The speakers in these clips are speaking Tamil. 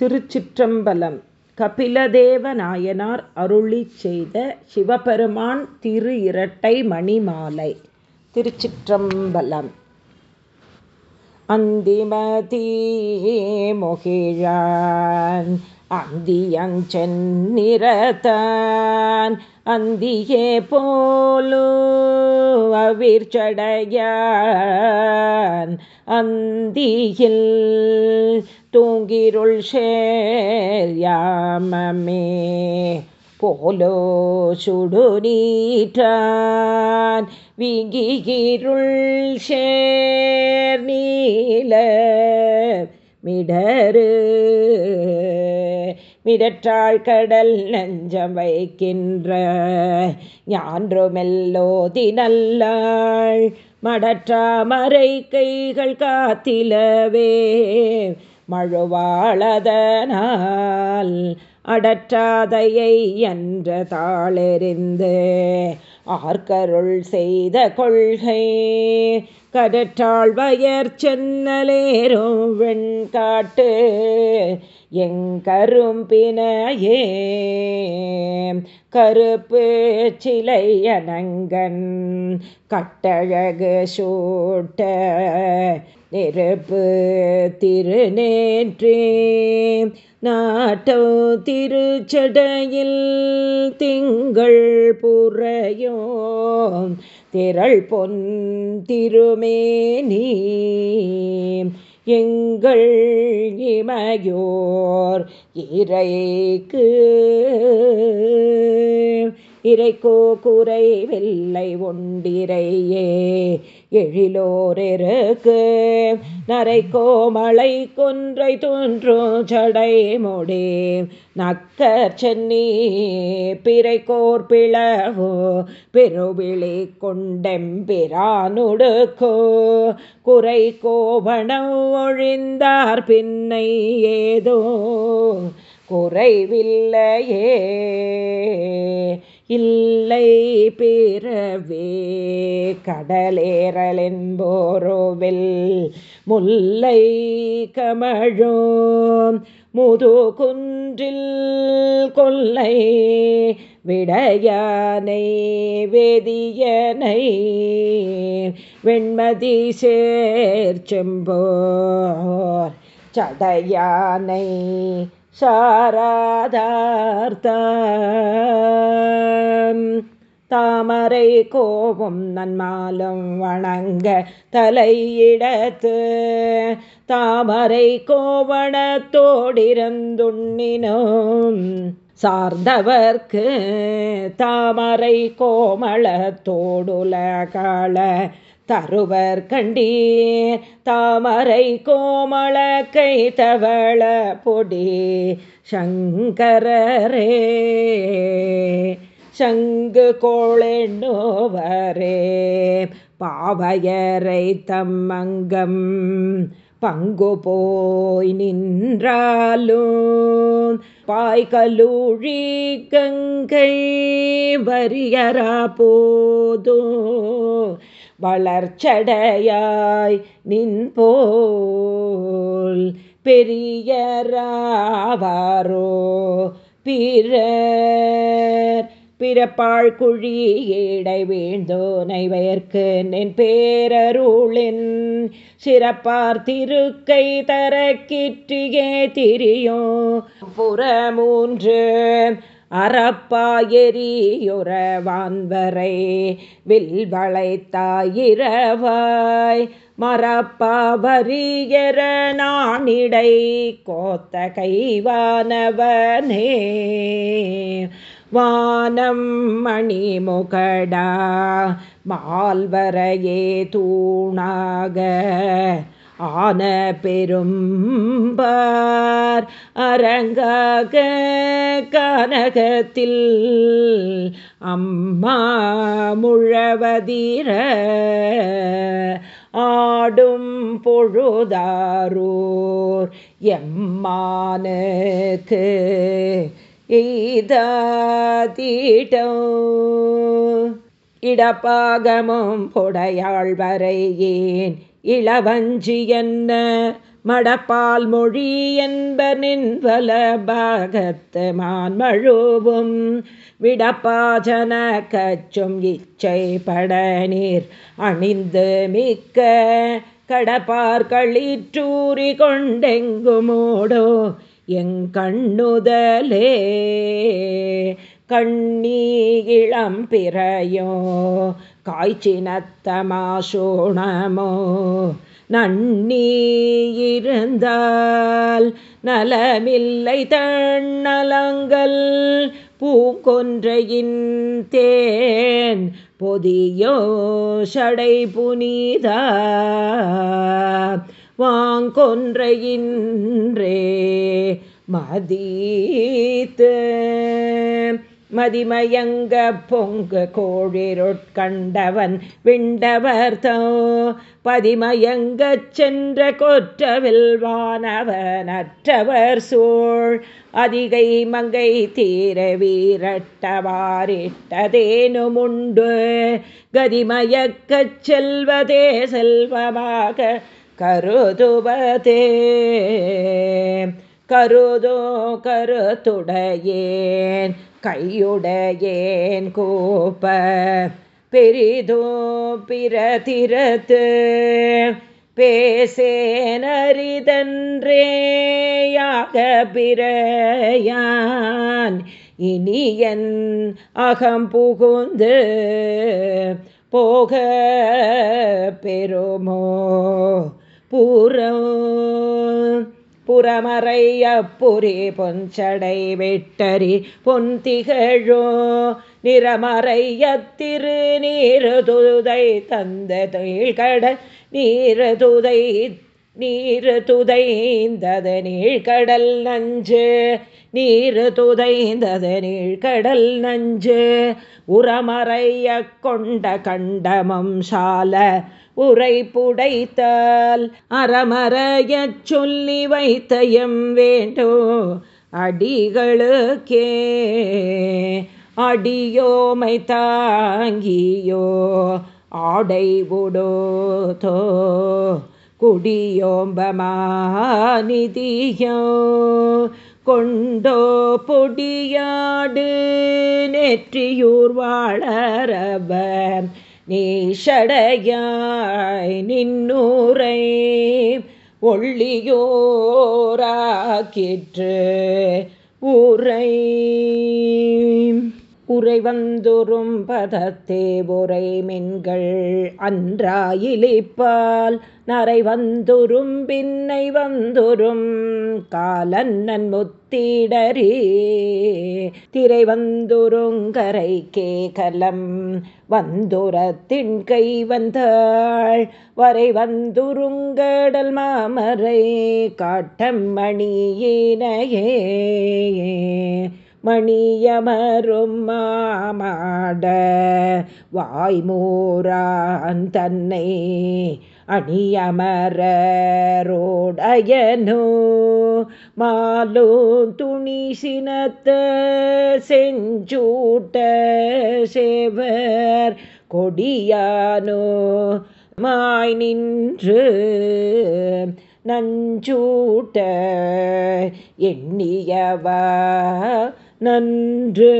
திருச்சிற்றம்பலம். கபிலதேவ நாயனார் அருளி செய்த சிவபெருமான் திரு இரட்டை மணிமாலை. திருச்சிற்றம்பலம். அந்திமதி மொகிழான் அந்தியஞ்சென்னிறத்தான் அந்தியே போலோ அவிர்ச்சடையான் அந்தியில் தூங்கிருள் ஷேர் போலோ சுடு நீற்றான் விங்கிருள் ஷேர் நீல மிடரு மிடற்றாள் கடல் நெஞ்சம் வைக்கின்ற ஞான்றுமெல்லோதி நல்லாள் மடற்றாமரை கைகள் காத்திலவே மழுவாளதனால் அடற்றாதையை என்ற தாளெறிந்து ஆர்கருள் செய்த கொள்கை. கடற்றாள் வயற் சென்னலேரும் வெண்காட்டு எங்கரும்பினையே கருப்பு சிலை அனங்கன் கட்டழகு சூட்ட நெருப்பு திருநேற்றே. நாட்டோ திருச்சடையில் திங்கள் புறையோ திரள் பொன் திருமேனி. எங்கள் இமையோர் இறைக்கு. இறைக்கோ குறை வெள்ளை ஒண்டிரையே எழிலோரெருக்கு நரைக்கோ மலை கொன்றை தோன்றும் ஜடை முடி. நக்கர் சென்னி பிறைக்கோர் பிளவோ பெருவிழி கொண்டெம்பிரானுடுக்கோ குறை கோவணம் ஒழிந்தார் பின்னை ஏதோ குறைவில்லையே இல்லை பிறவே கடலேறலென்போரோவில் முல்லை கமழோ முது குன்றில் கொல்லை விடையானை வேதியனை வெண்மதி சேர்ச்செம்போர் சடையானை சாராதார்த்தம். தாமரை கோபம் நன்மாலும் வணங்க தலையிடத்து. தாமரை கோவணத்தோடிருந்துண்ணினோம் சார்ந்தவர்க்கு தாமரை கோமளத்தோடுலகால. தருவர் கண்டீர். தாமரை கோமள கை பொடி. சங்கரரே. சங்கு கோளெண்ணோவரே பாவையரை தம்மங்கம் பங்கு போய் நின்றாலும். பாய்கலூழி கங்கை வரியரா போதோ. வளர்ச்சடையாய் நின்போல் பெரியராவாரோ பிறர். பிறப்பாள் குழி ஏடை வீழ்ந்தோனை வயற்கு நின் பேரருளின். சிறப்பார் திருக்கை தர கிற்றியே திரியோ புறமூன்று அறப்பாயெறியுறவான்வரை வில்வளைத்தாயிரவாய் மரப்பாவரியர நாணிடை கோத்த கைவானவனே வானம் மணிமுகடா மால்வரையே தூணாக ஆன பெரும்பார் அரங்காக கனகத்தில் அம்மா முழவதீர ஆடும் பொழுதாரூர் எம்மானுக்கு எய்தாதீட்டம் இடப்பாகமும் பொடையாள் வரையேன் இளவஞ்சி என்ன மடப்பால் மொழி என்பனின்வல வலபாகத்து மான்மழுவும் விடப்பாஜன கச்சும் இச்சை படநீர் அணிந்து மிக்க கடப்பார்களிற்றூறி கொண்டெங்குமோடோ எங்கண்ணுதலே கண்ணீளம் பிறையோ காய்ச்சினத்தமாசோணமோ? நன்னீயிருந்தால் நலமில்லை தன்னலங்கள். பூங்கொன்றையின் தேன் பொதியோ சடை புனிதா? வாங்கொன்றையின்றே மதீத்து மதிமயங்க பொங்கு கோழிருட்கண்டவன் விண்டவர்த்தோ பதிமயங்கச் சென்ற கொற்றவில் வானவனற்றவர் சூழ். அதிகை மங்கை தீர வீரட்டவாரிட்டதேனுமுண்டு. கதிமயக்கச் செல்வதே செல்வமாக கருதுவதே. கருதோ கருத்துடையேன். கையுடையேன் கோப்ப பெரிதோ பிரதிரத்து பேசேனரிதன்றேயாக பிறையான் இனியன் அகம் புகுந்து போக பெருமோ பூரோ புறமறைய பொஞ்சடை வெட்டரி பொந்திகழோ நிறமறையத்திரு நீரதுதை தந்த தொழில்கடல் நீரதுதை நீரு துதைந்தது நீழ்கடல் நஞ்சு நீரு துதைந்தது நீழ்கடல் நஞ்சு. உரமறைய கொண்ட கண்டமம் சால உரை புடைத்தால் அறமறையச் சொல்லி வைத்தயம் வேண்டோ. அடிகளுக்கே அடியோமை தாங்கியோ ஆடை உடோதோ. குடியோம்பமாநிதியோ கொண்டோ பொடியாடு நெற்றியூர் வாழறவர். நீஷடையாய் நின்னூரை ஒள்ளியோராக்கிற்று ஊரை. உரை வந்துரும் பதத்தே உரை மென்கள் அன்றாயிலிப்பால் நரை வந்துரும் பின்னை வந்துரும் காலன்னன் முத்திடரே. திரை வந்துருங்கரை கேகலம் வந்துரத்தின் கை வந்தாள் வரை வந்துருங்கடல் மாமரை காட்டம் மணியினையே மணியமரும் மாமாட வாய்மூரான் தன்னை அணியமரோடயனோ மாலோ துணி சினத்த செஞ்சூட்ட சேவர் கொடியானோ. மாய் நின்று நஞ்சூட்ட எண்ணியவா. நன்று.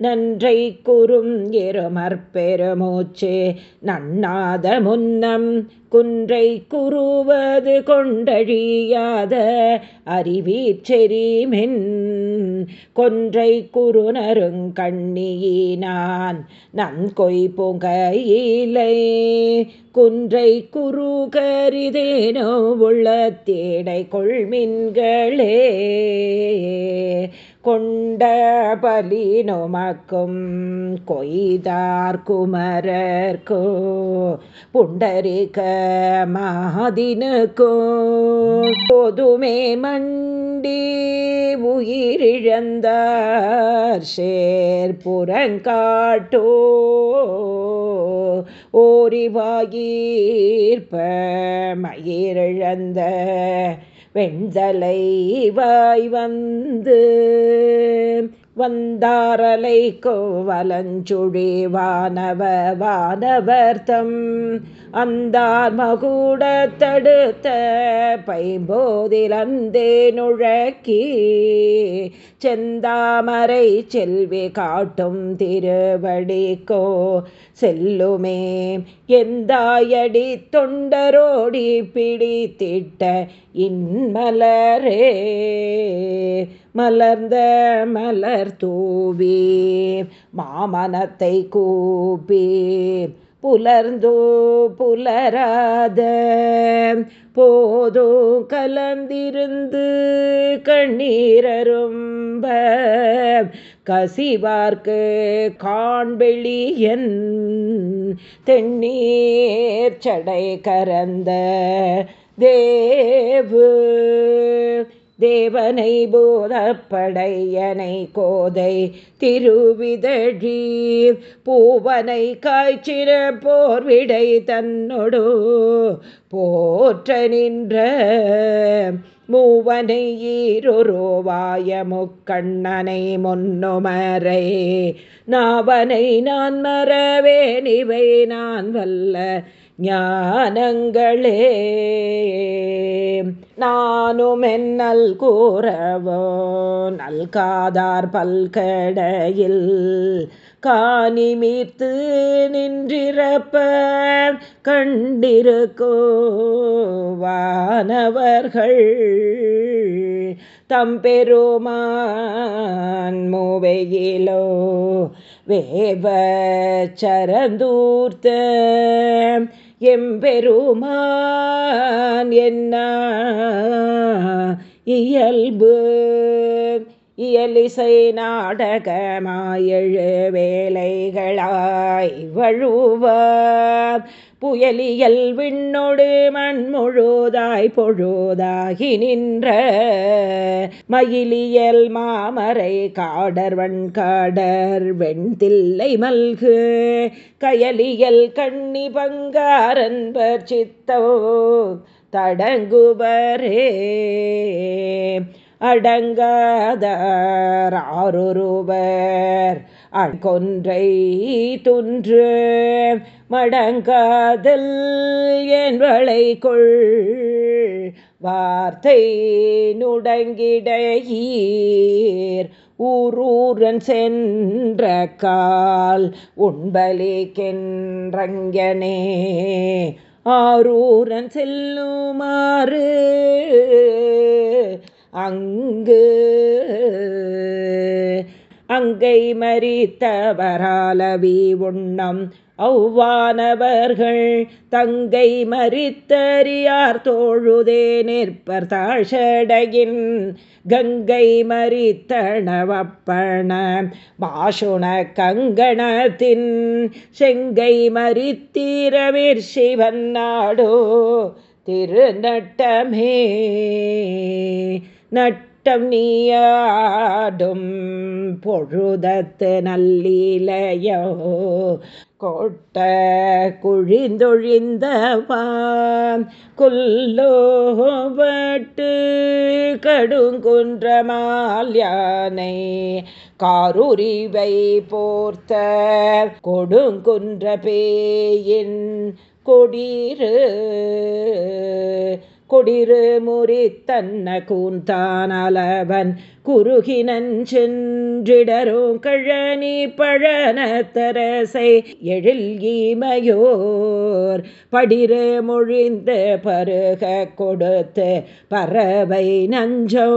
நன்றை கூறும் எருமற்பெருமூச்சு நன்னாத முன்னம் குன்றை குருவது கொண்டழியாத அறிவீச்செறிமென் கொன்றை குறுநருங்கண்ணியினான் நன்கொய் புகையிலை குன்றை குரு கரிதேனோ உள்ள தேடை கொள்மின்களே கொண்ட பலி நோமக்கும் கொய்தார் குமரர்கோ புண்டரிக மாதினுக்கோ. பொதுமே மண்டி உயிரிழந்தார் சேர் புறங்காட்டோ. ஓரிவாயீர்ப்ப மயிரிழந்த வெண்தலை வாய் வந்து வந்தாரலை கோவலஞ்சுழி வானவ வானவர்த்தம். அந்தார் மகூட தடுத்த பைம்போதிலந்தே நுழக்கி செந்தாமரை செல்வி காட்டும் திருவடிக்கோ. செல்லுமே. எந்தாயடி தொண்டரோடி பிடித்திட்ட இன்மலரே. மலர்ந்த மலர் தூவி மாமனத்தை கூப்பி புலர்ந்தோ புலராத போதோ கலந்திருந்து கண்ணீரரும்ப கசிவார்க்கு காண்பெளியன் தென்னீர் சடை கரந்த தேவு. தேவனை போதப்படையனை கோதை திருவிதழி பூவனை காய்ச்சிற போர்விடை தன்னொடு போற்ற நின்ற மூவனை ஈருருவாய முக்கண்ணனை முன்னுமரை நாவனை நான் மறவேனிவை நான் வல்ல ஞானங்களே. நானும் என்னல் கூறவோ நல்காதார் பல்கடையில் காணி மீர்த்து நின்றிருப்ப கண்டிருக்கோவானவர்கள் தம்பெருமான் மூவையிலோ வேவ சரந்தூர்த்த எம்பெருமான் என்ன இயல்பு? இயலிசை நாடகமாயழு வேலைகளாய் வழுவார். புயலியல் விண்ணொடு மண்முழுதாய் பொழுதாகி நின்ற மயிலியல் மாமரை காடர்வன் காடர் வெண்தில்லை மல்கு. கயலியல் கண்ணி பங்காரன்பர் சித்தோ தடங்குபரே. அடங்காதாரொருவர் அன்கொன்றை துன்று மடங்காதல் என்பளை கொள் வார்த்தை நுடங்கிடையீர். ஊரூரன் சென்ற கால் உண்பலிக்கென்றங்கனே ஆரூரன் செல்லுமாறு அங்கு அங்கை மறித்தவராலவி உண்ணம். அவ்வானவர்கள் தங்கை மறித்தறியார் தோழுதே நிற்பர் தாழ்ஷடையின் கங்கை மறித்தணவப்பண பாஷுண கங்கணத்தின். செங்கை மறித்தீரவிர் சிவன் நாடோ திருநட்டமே. நட்டம் நீயாடும் பொழுதத்து நல்லீலையோ கொட்ட குழிந்தொழிந்தவான் கொல்லோவட்டு கடுங்குன்றமால் யானை காருரிவை போர்த்த கொடுங்குன்ற பேயின் கொடீரு. கொடிரு முறித்தன்ன கூந்தானலவன் குறுகினன் சென்றிடரும் கழனி பழனத்தரசை எழில் ஈமையோர் படிரு மொழிந்து பருக கொடுத்து பறவை நஞ்சோ.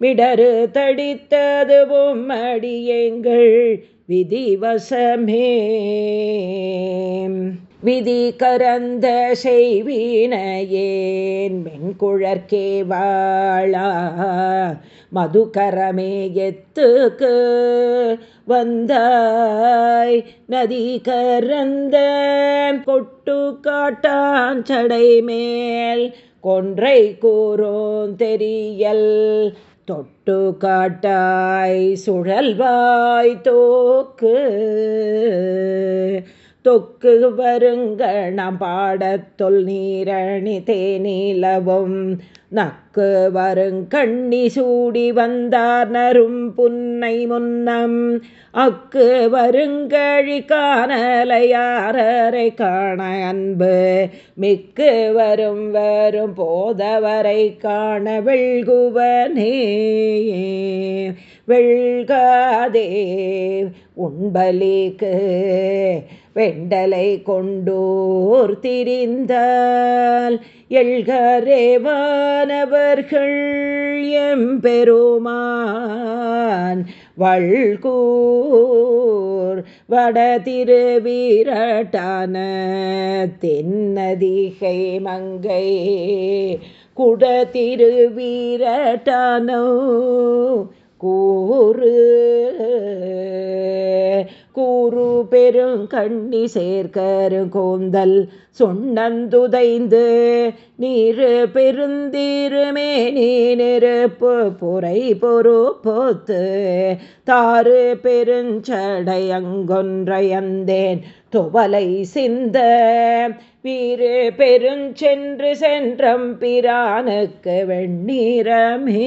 மிடரு தடித்தது பொம்மடியங்கள் விதிவசமே. விதி கரந்த செய்வினையேன் மென்குழற்கே வாழா. மதுகரமே எத்துக்கு வந்தாய். நதி கரந்த கொட்டு காட்டாஞ்சடை மேல் கொன்றை கூறோம் தெரியல் தொட்டு காட்டாய். சுழல்வாய் தோக்கு தொக்கு வருங்கணம் பாடத்தொல் நீரணி தேனிலவும். நக்கு வருங்கண்ணி சூடி வந்தார் நரும் புன்னை முன்னம். அக்கு வருங்கழி காணலையாரரை காண அன்பு. மிக்கு வரும் வரும் போதவரை காண வெள்குவனே வெள்காதே உண்பலிக்கு வெண்டலை கொண்டோர் திரிந்தால் எழ்கரேவானவர்கள் எம்பெருமான் வள்கூர் வட திருவீரட்டான தென்னதிகை மங்கை குட திருவீரட்டானோ கூறு கூறு பெருங்கண்ணி சேர்க்கரு கோந்தல் சொன்னந்துதைந்து. நீரு பெருந்தீருமே நீ நெருப்பு பொறை பொறுப்போத்து தாறு பெருஞ்சடை அங்கொன்றையந்தேன் துவலை சிந்த. வீறு பெருஞ்சென்று சென்றம் பிரானுக்கு வெண்ணீரமே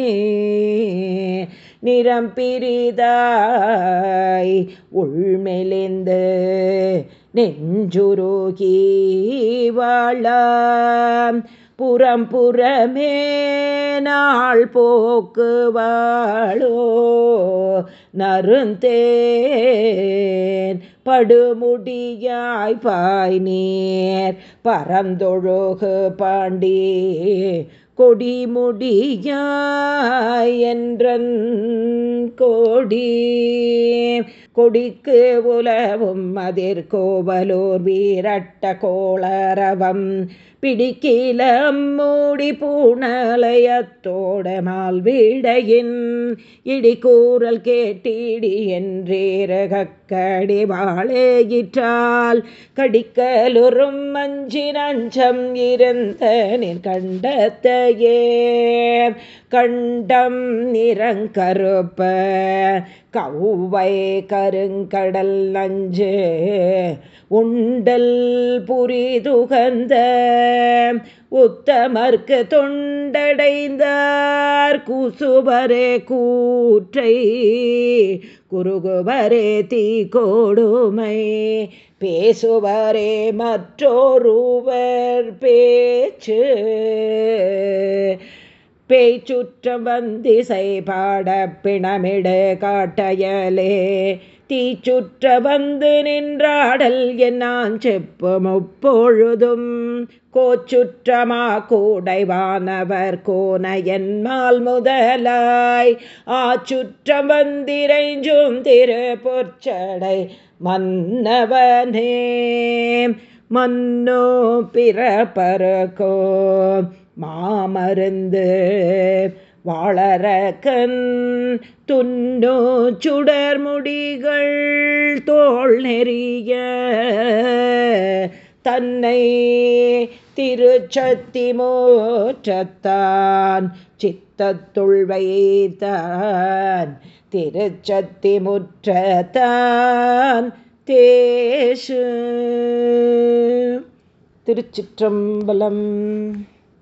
நிறம் பிரிதாய் உள்மெலிந்து நெஞ்சுருகி வாழாம். புறம் புறமே நாள் போக்கு வாழோ நருந்தேன் படுமுடியாய் பாய் நீர் பரந்தொழுகு பாண்டி கொடிமுடியாய் என்றன் கோடி. கொடிக்கு உலவும் அதிர் கோவலூர் வீரட்ட கோளரவம். பிடிக்கிலம் மூடி பூணலயத்தோட மால்வீடையின் இடிக்கூறல் கேட்டிடி என்றேரகக்கடி வாழேயிற்றால் கடிக்கலுறும் மஞ்சி நஞ்சம் இருந்த நின் கண்டத்தையே. கண்டம் நிறங்கருப்ப கவுவை கருங்கடல் நஞ்சு உண்டல் புரிதுகந்த உத்தமர்க்கு தொண்டடைந்தார் குசுபரே கூற்றை குறுகுவரே தீ கோடுமை பேசுவரே மற்றொருவர் பேச்சு. பேச்சுற்றம் வந்திசை பாட பிணமிடு காட்டயலே. தீச்சுற்ற வந்து நின்றாடல் என்னான் செப்பும் முப்பொழுதும் கோச்சுற்றமா கூடைவானவர் கோனையன்மால் முதலாய். ஆச்சுற்றம் வந்திரைஞ்சும் திரு பொற்சடை மன்னவனே. மன்னோ பிறப்பருக்கோ. மாமருந்து வாழறக்கன் துன்னோ சுடர் முடிகள் தோல் நெறிய தன்னை திருச்சத்தி மோற்றத்தான் சித்தத்துள் வைத்தான். திருச்சத்தி முற்றத்தான் தேசு. திருச்சிற்றம்பலம்.